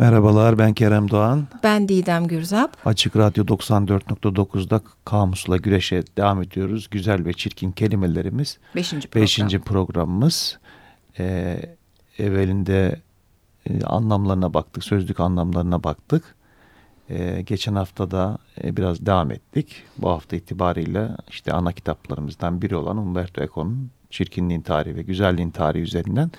Merhabalar ben Kerem Doğan. Ben Didem Gürzap. Açık Radyo 94.9'da Kamus'la güreşe devam ediyoruz. Güzel ve çirkin kelimelerimiz. Beşinci program. Beşinci programımız. Ee, evvelinde e, anlamlarına baktık, sözlük anlamlarına baktık. Ee, geçen hafta da e, biraz devam ettik. Bu hafta itibariyle işte ana kitaplarımızdan biri olan Umberto Eco'nun Çirkinliğin Tarihi ve Güzelliğin Tarihi üzerinden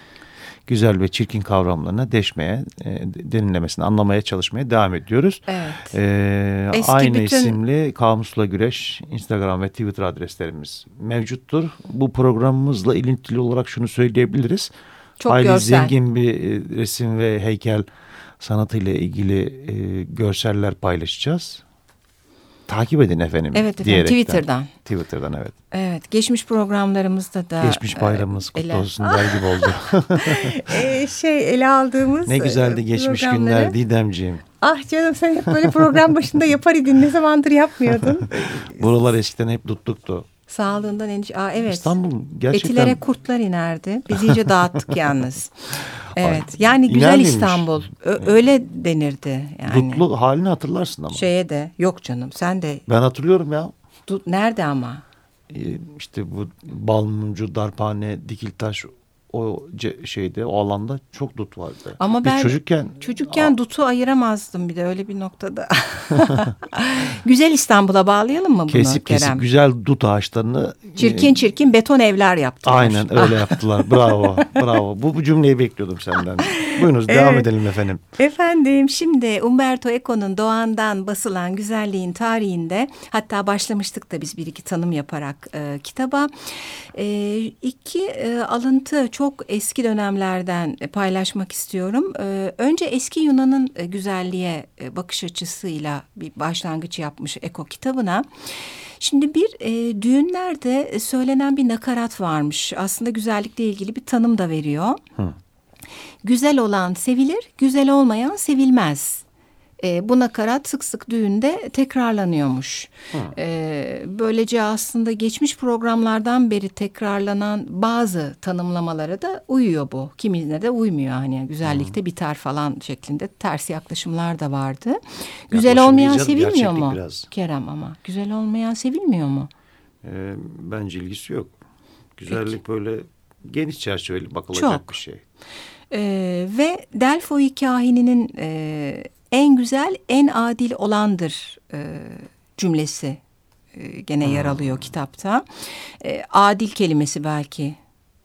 güzel ve çirkin kavramlarına deşmeye, e, derinlemesine anlamaya çalışmaya devam ediyoruz. Evet. Ee, aynı bütün... isimli Kamusla Güreş Instagram ve Twitter adreslerimiz mevcuttur. Bu programımızla ilintili olarak şunu söyleyebiliriz. Çok Hayli görsel. zengin bir e, resim ve heykel sanatıyla ilgili e, görseller paylaşacağız. Takip edin efendim. Evet efendim Twitter'dan. Twitter'dan evet. Evet geçmiş programlarımızda da. Geçmiş e, bayramımız e, kutlu ele... olsun der gibi oldu. e, şey ele aldığımız Ne güzeldi geçmiş günler Didemciğim. Ah canım sen hep böyle program başında yapar idin ne zamandır yapmıyordun. Buralar eskiden hep tutluktu. Sağlığından endişe. Aa, evet. İstanbul gerçekten... Etilere kurtlar inerdi. Biz iyice dağıttık yalnız. Evet. Yani güzel İner İstanbul. Ö öyle denirdi. Yani. Dutlu halini hatırlarsın ama. Şeye de. Yok canım sen de. Ben hatırlıyorum ya. Dut, nerede ama? Ee, işte bu Balmumcu, Darphane, Dikiltaş o şeyde o alanda çok dut vardı. Ama Biz ben çocukken çocukken dutu ayıramazdım bir de öyle bir noktada. güzel İstanbul'a bağlayalım mı bunu kesip, Kerem? Kesip güzel dut ağaçlarını çirkin çirkin beton evler yaptılar. Aynen öyle yaptılar. Bravo. bravo. Bu, bu cümleyi bekliyordum senden. Buyurunuz evet. devam edelim efendim. Efendim şimdi Umberto Eco'nun Doğan'dan basılan güzelliğin tarihinde hatta başlamıştık da biz bir iki tanım yaparak e, kitaba. E, iki e, alıntı çok çok eski dönemlerden paylaşmak istiyorum. Ee, önce eski Yunan'ın e, güzelliğe e, bakış açısıyla bir başlangıç yapmış Eko kitabına. Şimdi bir e, düğünlerde söylenen bir nakarat varmış. Aslında güzellikle ilgili bir tanım da veriyor. Hı. Güzel olan sevilir, güzel olmayan sevilmez e, bu nakarat sık sık düğünde tekrarlanıyormuş. E, böylece aslında geçmiş programlardan beri tekrarlanan bazı tanımlamalara da uyuyor bu. Kimine de uymuyor hani güzellikte Hı. biter falan şeklinde ters yaklaşımlar da vardı. Ya güzel olmayan sevilmiyor mu biraz. Kerem ama? Güzel olmayan sevilmiyor mu? E, bence ilgisi yok. Güzellik Peki. böyle geniş çerçeveli bakılacak Çok. bir şey. Ee, ve Delphi kahininin e, en güzel, en adil olandır e, cümlesi e, gene yer hmm. alıyor kitapta. E, adil kelimesi belki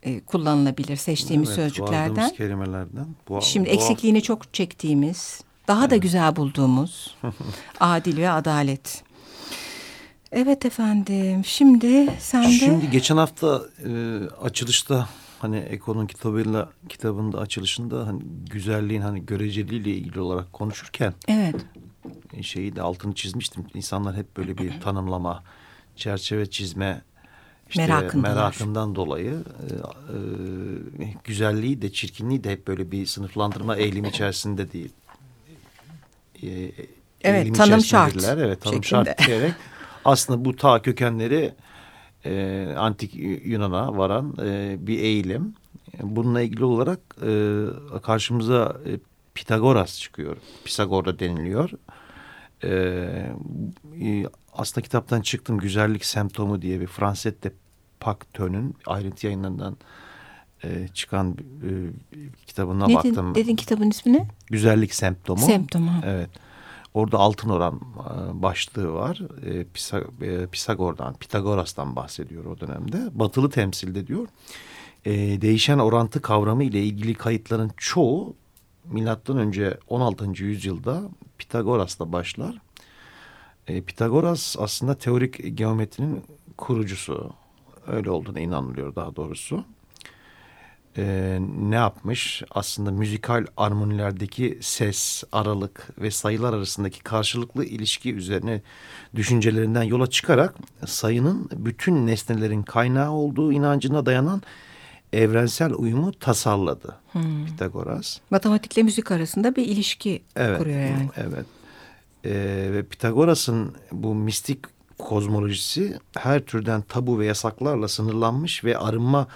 e, kullanılabilir seçtiğimiz evet, sözcüklerden. kelimelerden. Bu, Şimdi bu eksikliğini çok çektiğimiz, daha evet. da güzel bulduğumuz adil ve adalet. Evet efendim. Şimdi sen de... Şimdi geçen hafta e, açılışta hani Eko'nun kitabıyla kitabında açılışında hani güzelliğin hani göreceliğiyle ilgili olarak konuşurken evet. E, şeyi de altını çizmiştim. İnsanlar hep böyle bir tanımlama, çerçeve çizme işte merakından dolayı e, e, güzelliği de çirkinliği de hep böyle bir sınıflandırma eğilimi içerisinde değil. E, evet tanım şart. Evet tanım şeklinde. şart diyerek aslında bu ta kökenleri e, antik Yunan'a varan e, bir eğilim. Bununla ilgili olarak e, karşımıza e, Pitagoras çıkıyor. Pisagor'da deniliyor. E, e, aslında kitaptan çıktım Güzellik Semptomu diye bir Fransette Pacteu'nun ayrıntı yayınlarından e, çıkan e, kitabına ne baktım. Dedin kitabın ismini? Güzellik Semptomu. Semptomu. Evet. Orada altın oran e, başlığı var. E, e, Pisagor'dan, Pitagoras'tan bahsediyor o dönemde. Batılı temsilde diyor. Değişen orantı kavramı ile ilgili kayıtların çoğu milattan önce 16. yüzyılda Pitagoras'la başlar. Pitagoras aslında teorik geometrinin kurucusu. Öyle olduğuna inanılıyor daha doğrusu e, ne yapmış? Aslında müzikal armonilerdeki ses, aralık ve sayılar arasındaki karşılıklı ilişki üzerine düşüncelerinden yola çıkarak sayının bütün nesnelerin kaynağı olduğu inancına dayanan evrensel uyumu tasarladı hmm. Pitagoras. Matematikle müzik arasında bir ilişki evet, kuruyor yani. Evet. Ee, ve Pitagoras'ın bu mistik kozmolojisi her türden tabu ve yasaklarla sınırlanmış ve arınma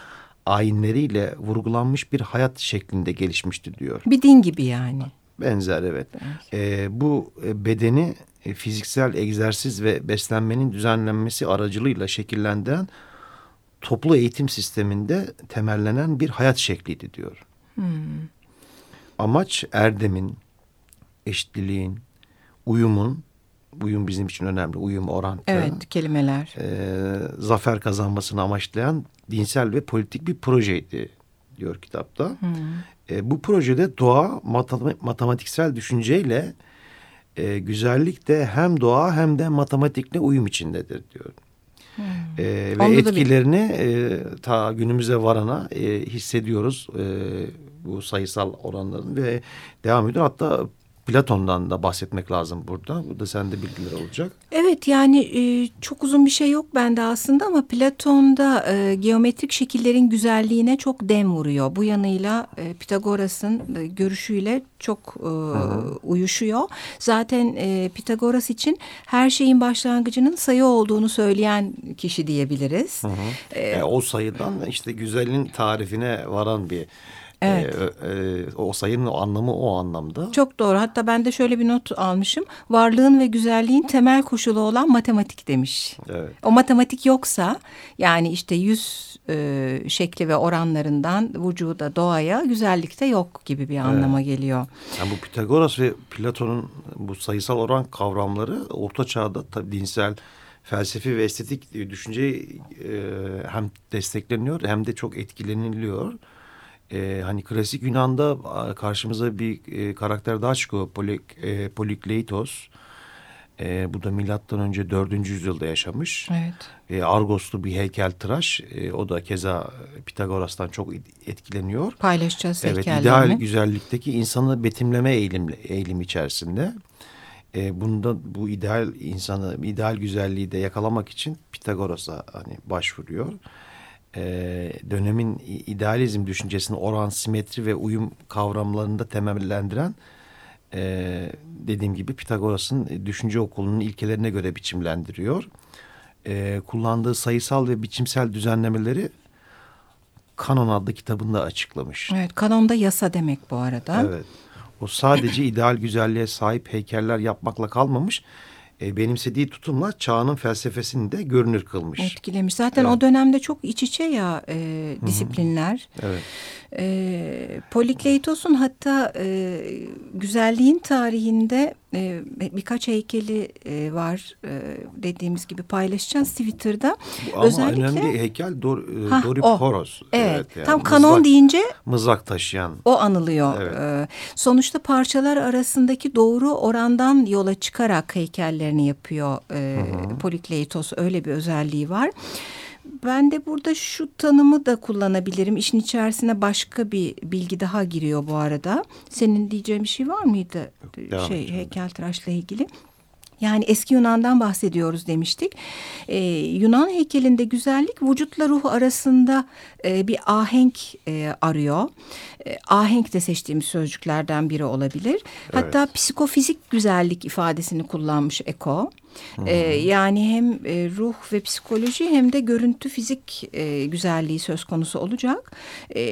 ayinleriyle vurgulanmış bir hayat şeklinde gelişmişti diyor. Bir din gibi yani. Benzer evet. E, bu bedeni e, fiziksel egzersiz ve beslenmenin düzenlenmesi aracılığıyla şekillendiren toplu eğitim sisteminde temellenen bir hayat şekliydi diyor. Hmm. Amaç erdemin, eşitliliğin, uyumun, uyum bizim için önemli, uyum, orantı. Evet, kelimeler. E, zafer kazanmasını amaçlayan dinsel ve politik bir projeydi diyor kitapta. Hmm. E, bu projede doğa matematiksel düşünceyle e, güzellik de hem doğa hem de matematikle uyum içindedir diyor. Hmm. E, ve Onda etkilerini bir... e, ta günümüze varana e, hissediyoruz e, bu sayısal oranların ve devam ediyor. Hatta Platon'dan da bahsetmek lazım burada. Burada sende bilgiler olacak. Evet yani e, çok uzun bir şey yok bende aslında ama Platon'da e, geometrik şekillerin güzelliğine çok dem vuruyor. Bu yanıyla e, Pitagoras'ın e, görüşüyle çok e, uyuşuyor. Zaten e, Pitagoras için her şeyin başlangıcının sayı olduğunu söyleyen kişi diyebiliriz. Hı hı. E, e, o sayıdan işte güzelin tarifine varan bir Evet. E, e, o sayının o anlamı o anlamda. Çok doğru. Hatta ben de şöyle bir not almışım. Varlığın ve güzelliğin temel koşulu olan matematik demiş. Evet. O matematik yoksa yani işte yüz e, şekli ve oranlarından vücuda, doğaya güzellik de yok gibi bir anlama evet. geliyor. Yani bu Pitagoras ve Platon'un bu sayısal oran kavramları Orta Çağ'da tabii dinsel felsefi ve estetik düşünceyi e, hem destekleniyor hem de çok etkileniliyor e, hani klasik Yunan'da karşımıza bir e, karakter daha çıkıyor. Polik, e, Polikleitos. E, bu da milattan önce dördüncü yüzyılda yaşamış. Evet. E, Argoslu bir heykel tıraş. E, o da keza Pitagoras'tan çok etkileniyor. Paylaşacağız evet, heykellerini. ideal güzellikteki insanı betimleme eğilim, eğilim içerisinde. E, bunda bu ideal insanı, ideal güzelliği de yakalamak için Pitagoras'a hani başvuruyor e, dönemin idealizm düşüncesini oran, simetri ve uyum kavramlarında temellendiren e, dediğim gibi Pitagoras'ın düşünce okulunun ilkelerine göre biçimlendiriyor. E, kullandığı sayısal ve biçimsel düzenlemeleri Kanon adlı kitabında açıklamış. Evet, kanonda yasa demek bu arada. Evet. O sadece ideal güzelliğe sahip heykeller yapmakla kalmamış e, benimsediği tutumla çağının felsefesini de görünür kılmış. Etkilemiş. Zaten evet. o dönemde çok iç içe ya e, disiplinler. Hı hı. Evet. E, Polikleitos'un hatta e, güzelliğin tarihinde e, birkaç heykeli e, var e, dediğimiz gibi paylaşacağız Twitter'da. Ama Özellikle, önemli heykel Dor, e, ha, Doriporos. Evet, evet yani tam kanon mızrak, deyince mızrak taşıyan. O anılıyor. Evet. E, sonuçta parçalar arasındaki doğru orandan yola çıkarak heykellerini yapıyor e, Polikleitos. Öyle bir özelliği var. Ben de burada şu tanımı da kullanabilirim. İşin içerisine başka bir bilgi daha giriyor bu arada. Senin diyeceğin bir şey var mıydı? Devam şey heykeltıraşla ilgili. Yani eski Yunan'dan bahsediyoruz demiştik. Ee, Yunan heykelinde güzellik vücutla ruh arasında e, bir ahenk e, arıyor. E, ahenk de seçtiğimiz sözcüklerden biri olabilir. Evet. Hatta psikofizik güzellik ifadesini kullanmış Eko. Ee, yani hem e, ruh ve psikoloji hem de görüntü fizik e, güzelliği söz konusu olacak. E,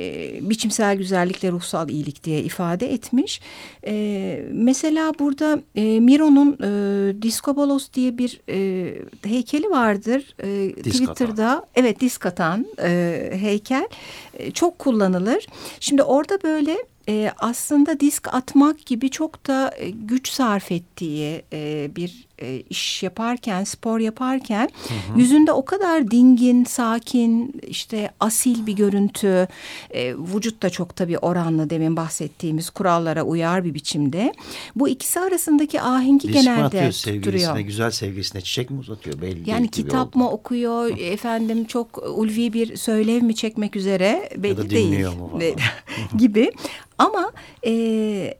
biçimsel güzellikle ruhsal iyilik diye ifade etmiş. E, mesela burada e, Miro'nun e, Diskobolos diye bir e, heykeli vardır. E, Twitter'da evet disk atan e, heykel e, çok kullanılır. Şimdi orada böyle e, aslında disk atmak gibi çok da e, güç sarf ettiği e, bir e, iş yaparken, spor yaparken hı hı. yüzünde o kadar dingin, sakin, işte asil bir görüntü, e, vücut da çok tabii oranlı demin bahsettiğimiz kurallara uyar bir biçimde. Bu ikisi arasındaki ahengi Disk genelde atıyor sevgilisine, duruyor. Güzel sevgilisine çiçek mi uzatıyor belli Yani kitap mı okuyor, hı. efendim çok ulvi bir söylev mi çekmek üzere belli ya da değil. Mu gibi. Ama e,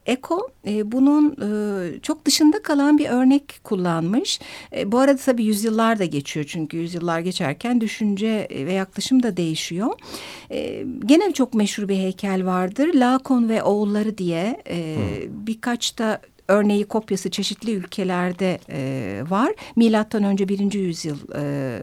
Eko e, bunun e, çok dışında kalan bir örnek kullanmış. E, bu arada tabii yüzyıllar da geçiyor çünkü yüzyıllar geçerken düşünce ve yaklaşım da değişiyor. E, gene çok meşhur bir heykel vardır. Lakon ve oğulları diye e, birkaç da örneği kopyası çeşitli ülkelerde e, var. Milattan önce birinci yüzyıl e,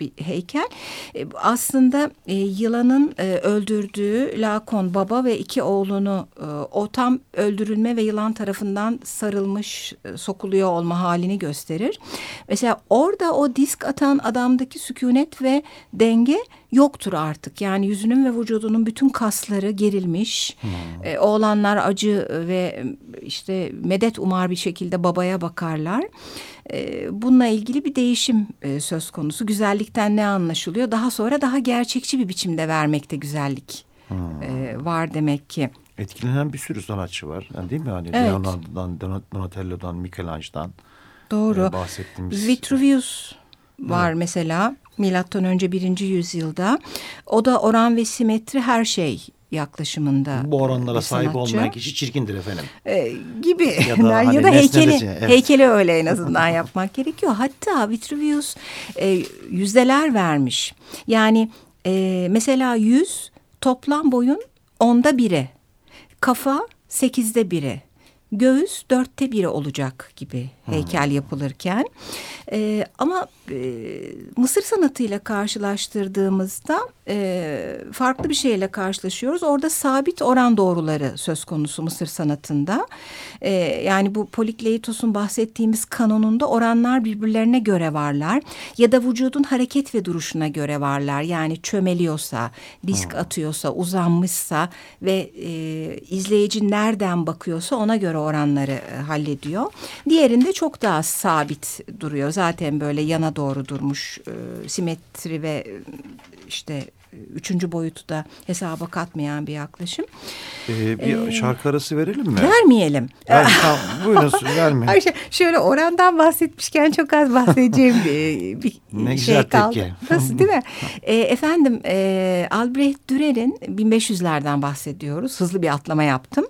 bir heykel. E, aslında e, yılanın e, öldürdüğü Lakon baba ve iki oğlunu o tam öldürülme ve yılan tarafından sarılmış sokuluyor olma halini gösterir. Mesela orada o disk atan adamdaki sükunet ve denge yoktur artık. Yani yüzünün ve vücudunun bütün kasları gerilmiş. Hmm. E, oğlanlar acı ve işte medet umar bir şekilde babaya bakarlar. E, bununla ilgili bir değişim e, söz konusu. Güzellikten ne anlaşılıyor? Daha sonra daha gerçekçi bir biçimde vermekte güzellik hmm. e, var demek ki. Etkilenen bir sürü sanatçı var. Yani değil mi? Hani evet. Leonardo'dan, Donatello'dan, Michelangelo'dan Doğru. E, bahsettiğimiz. Vitruvius var evet. mesela milattan önce birinci yüzyılda. O da oran ve simetri her şey yaklaşımında. Bu oranlara sahip olmayan kişi çirkindir efendim. Ee, gibi ya da, hani ya da heykeli, evet. heykeli öyle en azından yapmak gerekiyor. Hatta Vitruvius e, yüzdeler vermiş. Yani e, mesela yüz toplam boyun onda biri, kafa sekizde biri, göğüs dörtte biri olacak gibi heykel yapılırken. E, ama e, Mısır sanatıyla karşılaştırdığımızda e, farklı bir şeyle karşılaşıyoruz. Orada sabit oran doğruları söz konusu Mısır sanatında. E, yani bu Polikleitos'un bahsettiğimiz kanonunda oranlar birbirlerine göre varlar. Ya da vücudun hareket ve duruşuna göre varlar. Yani çömeliyorsa, disk hmm. atıyorsa, uzanmışsa ve e, izleyici nereden bakıyorsa ona göre oranları e, hallediyor. Diğerinde çok daha sabit duruyor. Zaten böyle yana doğru durmuş e, simetri ve e, işte üçüncü boyutu da hesaba katmayan bir yaklaşım. Ee, bir ee, şarkı arası verelim mi? Vermeyelim. Ver, tamam, buyurun vermeyin. Ayşe, şöyle orandan bahsetmişken çok az bahsedeceğim bir, bir ne şey güzel kaldı. Tepki. Nasıl değil mi? e, efendim e, Albrecht Dürer'in 1500'lerden bahsediyoruz. Hızlı bir atlama yaptım.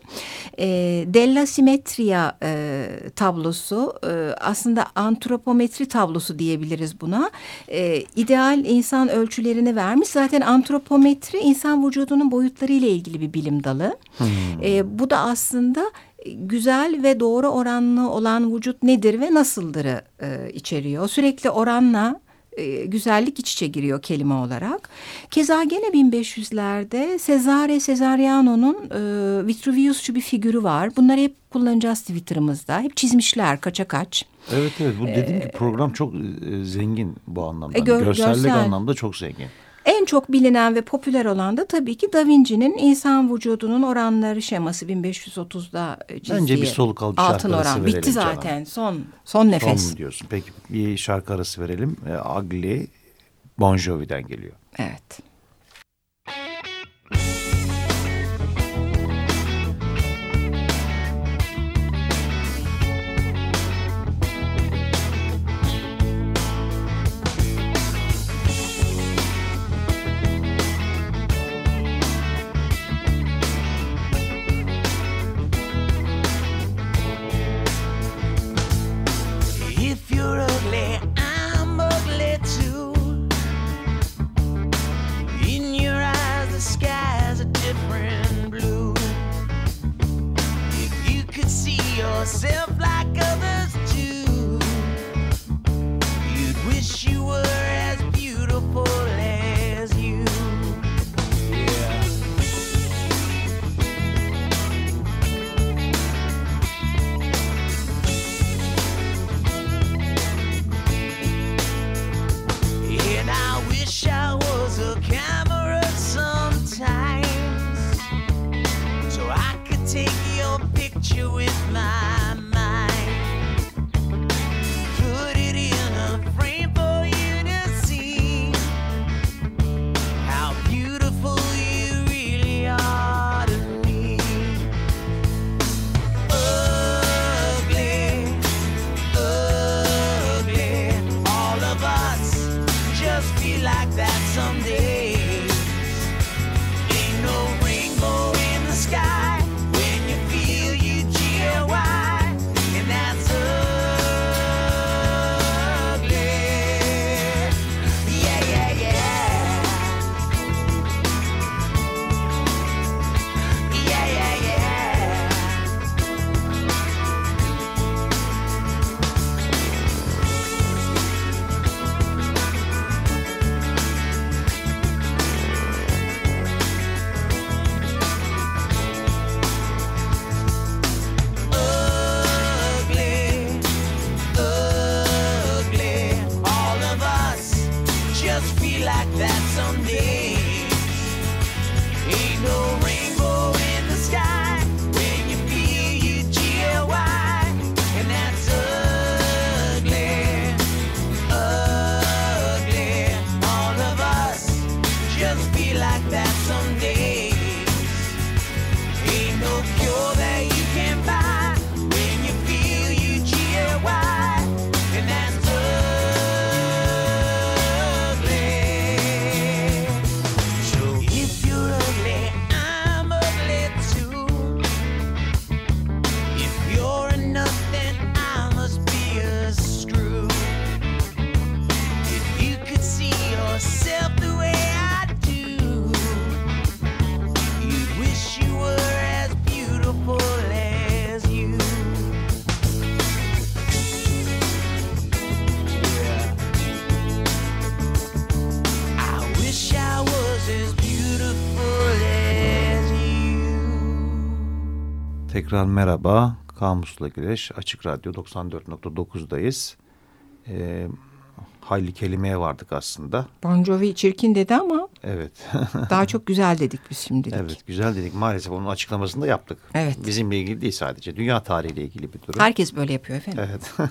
E, Della Simetria e, tablosu e, aslında antropometri tablosu diyebiliriz buna. E, ideal insan ölçülerini vermiş. Zaten antropometri insan vücudunun boyutları ile ilgili bir bilim dalı. Hmm. E, bu da aslında güzel ve doğru oranlı olan vücut nedir ve nasıldırı e, içeriyor. Sürekli oranla e, güzellik iç içe giriyor kelime olarak. Keza gene 1500'lerde Cesare Cesariano'nun e, Vitruviusçu bir figürü var. Bunları hep kullanacağız Twitter'ımızda. Hep çizmişler kaça kaç. Evet evet bu dediğim ee, gibi program çok e, zengin bu anlamda. E, gör, Görsellik görsel. anlamda çok zengin. En çok bilinen ve popüler olan da tabii ki Da Vinci'nin insan vücudunun oranları şeması 1530'da çizdiği. Bence bir soluk al bir altın şarkı oran. Bitti zaten canım. son son nefes. Son mu diyorsun? Peki bir şarkı arası verelim. E, Ugly Bon Jovi'den geliyor. Evet. yourself Tekrar merhaba. Kamusla Güreş Açık Radyo 94.9'dayız. Ee, hayli kelimeye vardık aslında. Bon Jovi çirkin dedi ama Evet. daha çok güzel dedik biz şimdilik. evet güzel dedik. Maalesef onun açıklamasını da yaptık. Evet. Bizimle ilgili değil sadece. Dünya tarihiyle ilgili bir durum. Herkes böyle yapıyor efendim. Evet.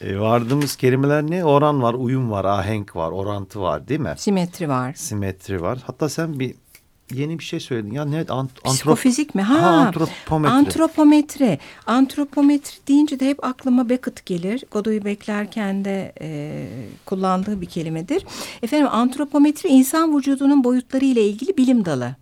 e, vardığımız kelimeler ne? Oran var, uyum var, ahenk var, orantı var değil mi? Simetri var. Simetri var. Hatta sen bir yeni bir şey söyledin. Ya ne? Ant Psikofizik mi? Ha, Ha, antropometri. Antropometri. Antropometri deyince de hep aklıma Beckett gelir. Godoy'u beklerken de e, kullandığı bir kelimedir. Efendim antropometri insan vücudunun boyutları ile ilgili bilim dalı.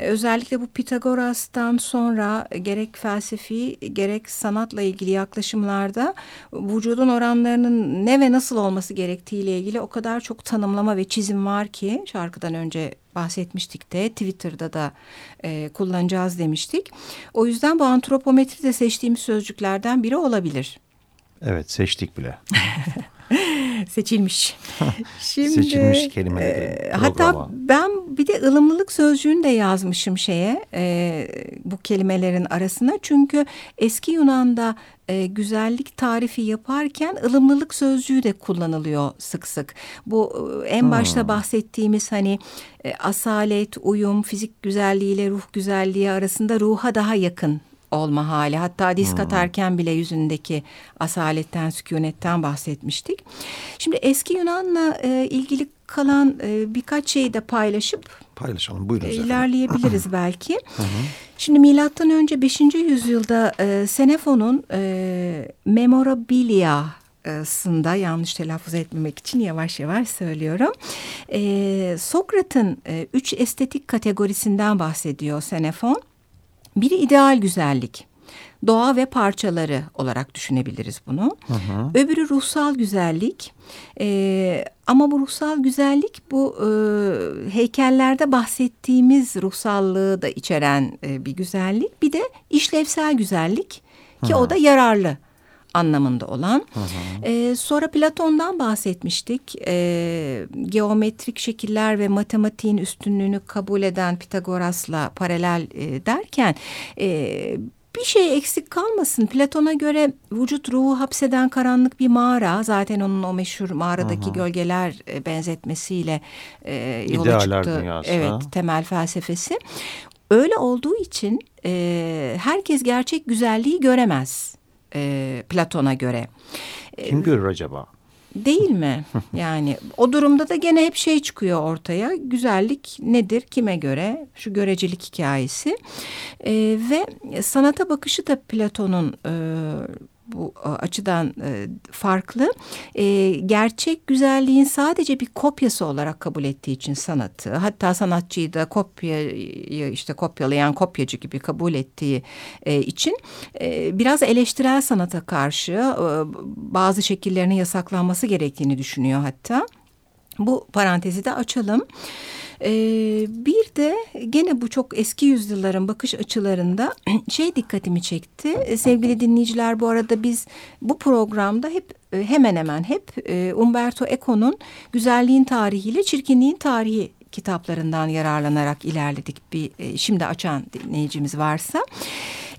E, Özellikle bu Pitagoras'tan sonra gerek felsefi gerek sanatla ilgili yaklaşımlarda vücudun oranlarının ne ve nasıl olması gerektiği ile ilgili o kadar çok tanımlama ve çizim var ki şarkıdan önce bahsetmiştik de Twitter'da da e, kullanacağız demiştik. O yüzden bu antropometri de seçtiğimiz sözcüklerden biri olabilir. Evet seçtik bile. Seçilmiş. Şimdi, Seçilmiş kelimeleri e, hatta ben bir de ılımlılık sözcüğünü de yazmışım şeye e, bu kelimelerin arasına. Çünkü eski Yunan'da e, güzellik tarifi yaparken ılımlılık sözcüğü de kullanılıyor sık sık. Bu e, en başta bahsettiğimiz hani e, asalet, uyum, fizik güzelliğiyle ruh güzelliği arasında ruha daha yakın olma hali. Hatta disk atarken bile yüzündeki asaletten, sükunetten bahsetmiştik. Şimdi eski Yunan'la e, ilgili kalan e, birkaç şeyi de paylaşıp Paylaşalım buyurun. e, ilerleyebiliriz belki. Şimdi milattan önce 5. yüzyılda e, Xenofon'un e, Memorabilia'sında yanlış telaffuz etmemek için yavaş yavaş söylüyorum. E, Sokrat'ın e, üç estetik kategorisinden bahsediyor Xenofon. Biri ideal güzellik. Doğa ve parçaları olarak düşünebiliriz bunu. Öbürü ruhsal güzellik. Ee, ama bu ruhsal güzellik bu e, heykellerde bahsettiğimiz ruhsallığı da içeren e, bir güzellik. Bir de işlevsel güzellik ki o da yararlı anlamında olan. Ee, sonra Platon'dan bahsetmiştik. Ee, geometrik şekiller ve matematiğin üstünlüğünü kabul eden Pitagoras'la paralel e, derken... E, bir şey eksik kalmasın. Platon'a göre vücut ruhu hapseden karanlık bir mağara. Zaten onun o meşhur mağaradaki gölgeler e, benzetmesiyle e, yola İdealler çıktı. dünyası, Evet, ha? temel felsefesi. Öyle olduğu için e, herkes gerçek güzelliği göremez e, Platon'a göre. Kim görür acaba? Değil mi? Yani o durumda da gene hep şey çıkıyor ortaya. Güzellik nedir? Kime göre? Şu görecelik hikayesi. E, ve sanata bakışı da Platon'un e, bu e, açıdan e, farklı. E, gerçek güzelliğin sadece bir kopyası olarak kabul ettiği için sanatı, hatta sanatçıyı da kopyayı işte kopyalayan kopyacı gibi kabul ettiği için biraz eleştirel sanata karşı bazı şekillerinin yasaklanması gerektiğini düşünüyor hatta. Bu parantezi de açalım. Ee, bir de gene bu çok eski yüzyılların bakış açılarında şey dikkatimi çekti. Ee, Sevgili dinleyiciler bu arada biz bu programda hep e, hemen hemen hep e, Umberto Eco'nun Güzelliğin Tarihi ile Çirkinliğin Tarihi kitaplarından yararlanarak ilerledik. Bir e, şimdi açan dinleyicimiz varsa.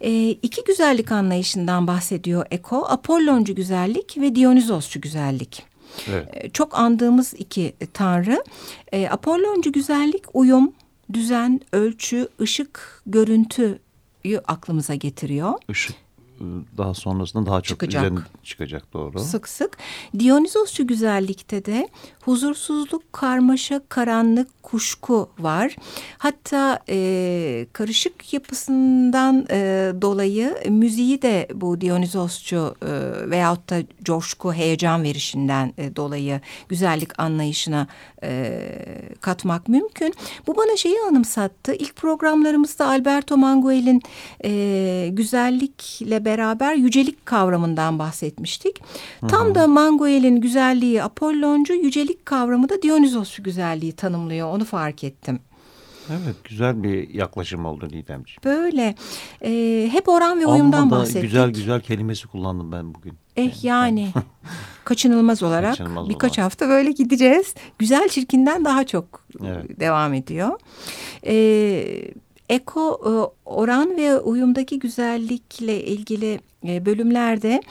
E, iki güzellik anlayışından bahsediyor Eco. Apolloncu güzellik ve Dionizosçu güzellik. Evet. E, çok andığımız iki tanrı. E, Apolloncu güzellik uyum, düzen, ölçü, ışık, görüntüyü aklımıza getiriyor. Işık daha sonrasında daha çok Çıkacak. üzerine çıkacak doğru. Sık sık. Dionizosçu güzellikte de huzursuzluk, karmaşa, karanlık, kuşku var. Hatta e, karışık yapısından e, dolayı müziği de bu Dionizosçu e, veyahut da coşku, heyecan verişinden e, dolayı güzellik anlayışına e, katmak mümkün. Bu bana şeyi anımsattı. İlk programlarımızda Alberto Manguel'in e, güzellikle beraber yücelik kavramından bahsetmiştik. Tam da Manguel'in güzelliği Apolloncu, yücelik kavramı da Dionizosçu güzelliği tanımlıyor. Onu fark ettim. Evet güzel bir yaklaşım oldu Didemciğim. Böyle e, hep oran ve uyumdan Amma da bahsettik. güzel güzel kelimesi kullandım ben bugün. Eh yani kaçınılmaz olarak Kaçınılmaz birkaç olarak. hafta böyle gideceğiz. Güzel çirkinden daha çok Evet. devam ediyor. Ee, eko e, oran ve uyumdaki güzellikle ilgili e, bölümlerde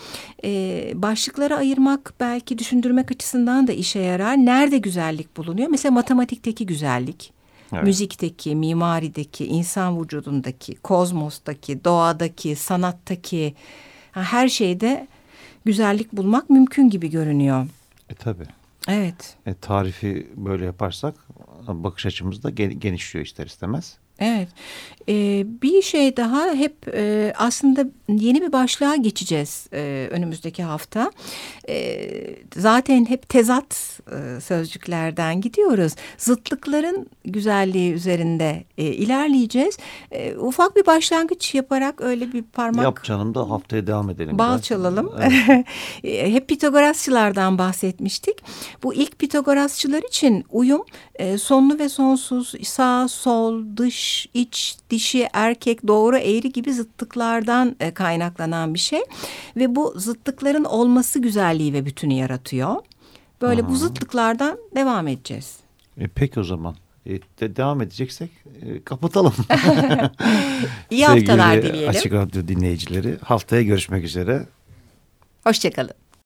e, başlıkları ayırmak belki düşündürmek açısından da işe yarar. Nerede güzellik bulunuyor? Mesela matematikteki güzellik. Evet. Müzikteki, mimarideki, insan vücudundaki, kozmostaki, doğadaki, sanattaki her şeyde güzellik bulmak mümkün gibi görünüyor. E tabii. Evet. E, tarifi böyle yaparsak bakış açımız da genişliyor ister istemez. Evet. Ee, bir şey daha hep e, aslında yeni bir başlığa geçeceğiz e, önümüzdeki hafta. E, zaten hep tezat e, sözcüklerden gidiyoruz. Zıtlıkların güzelliği üzerinde e, ilerleyeceğiz. E, ufak bir başlangıç yaparak öyle bir parmak... Yap canım da haftaya devam edelim. Bal biraz. çalalım. Evet. E, hep Pitagorasçılardan bahsetmiştik. Bu ilk Pitagorasçılar için uyum e, sonlu ve sonsuz sağ, sol, dış, iç, dişi, erkek, doğru, eğri gibi zıtlıklardan e, kaynaklanan bir şey. Ve bu zıtlıkların olması güzelliği ve bütünü yaratıyor. Böyle Aha. bu zıtlıklardan devam edeceğiz. E, peki o zaman. E, de devam edeceksek e, kapatalım. İyi haftalar dileyelim. Açık Radyo dinleyicileri haftaya görüşmek üzere. Hoşçakalın.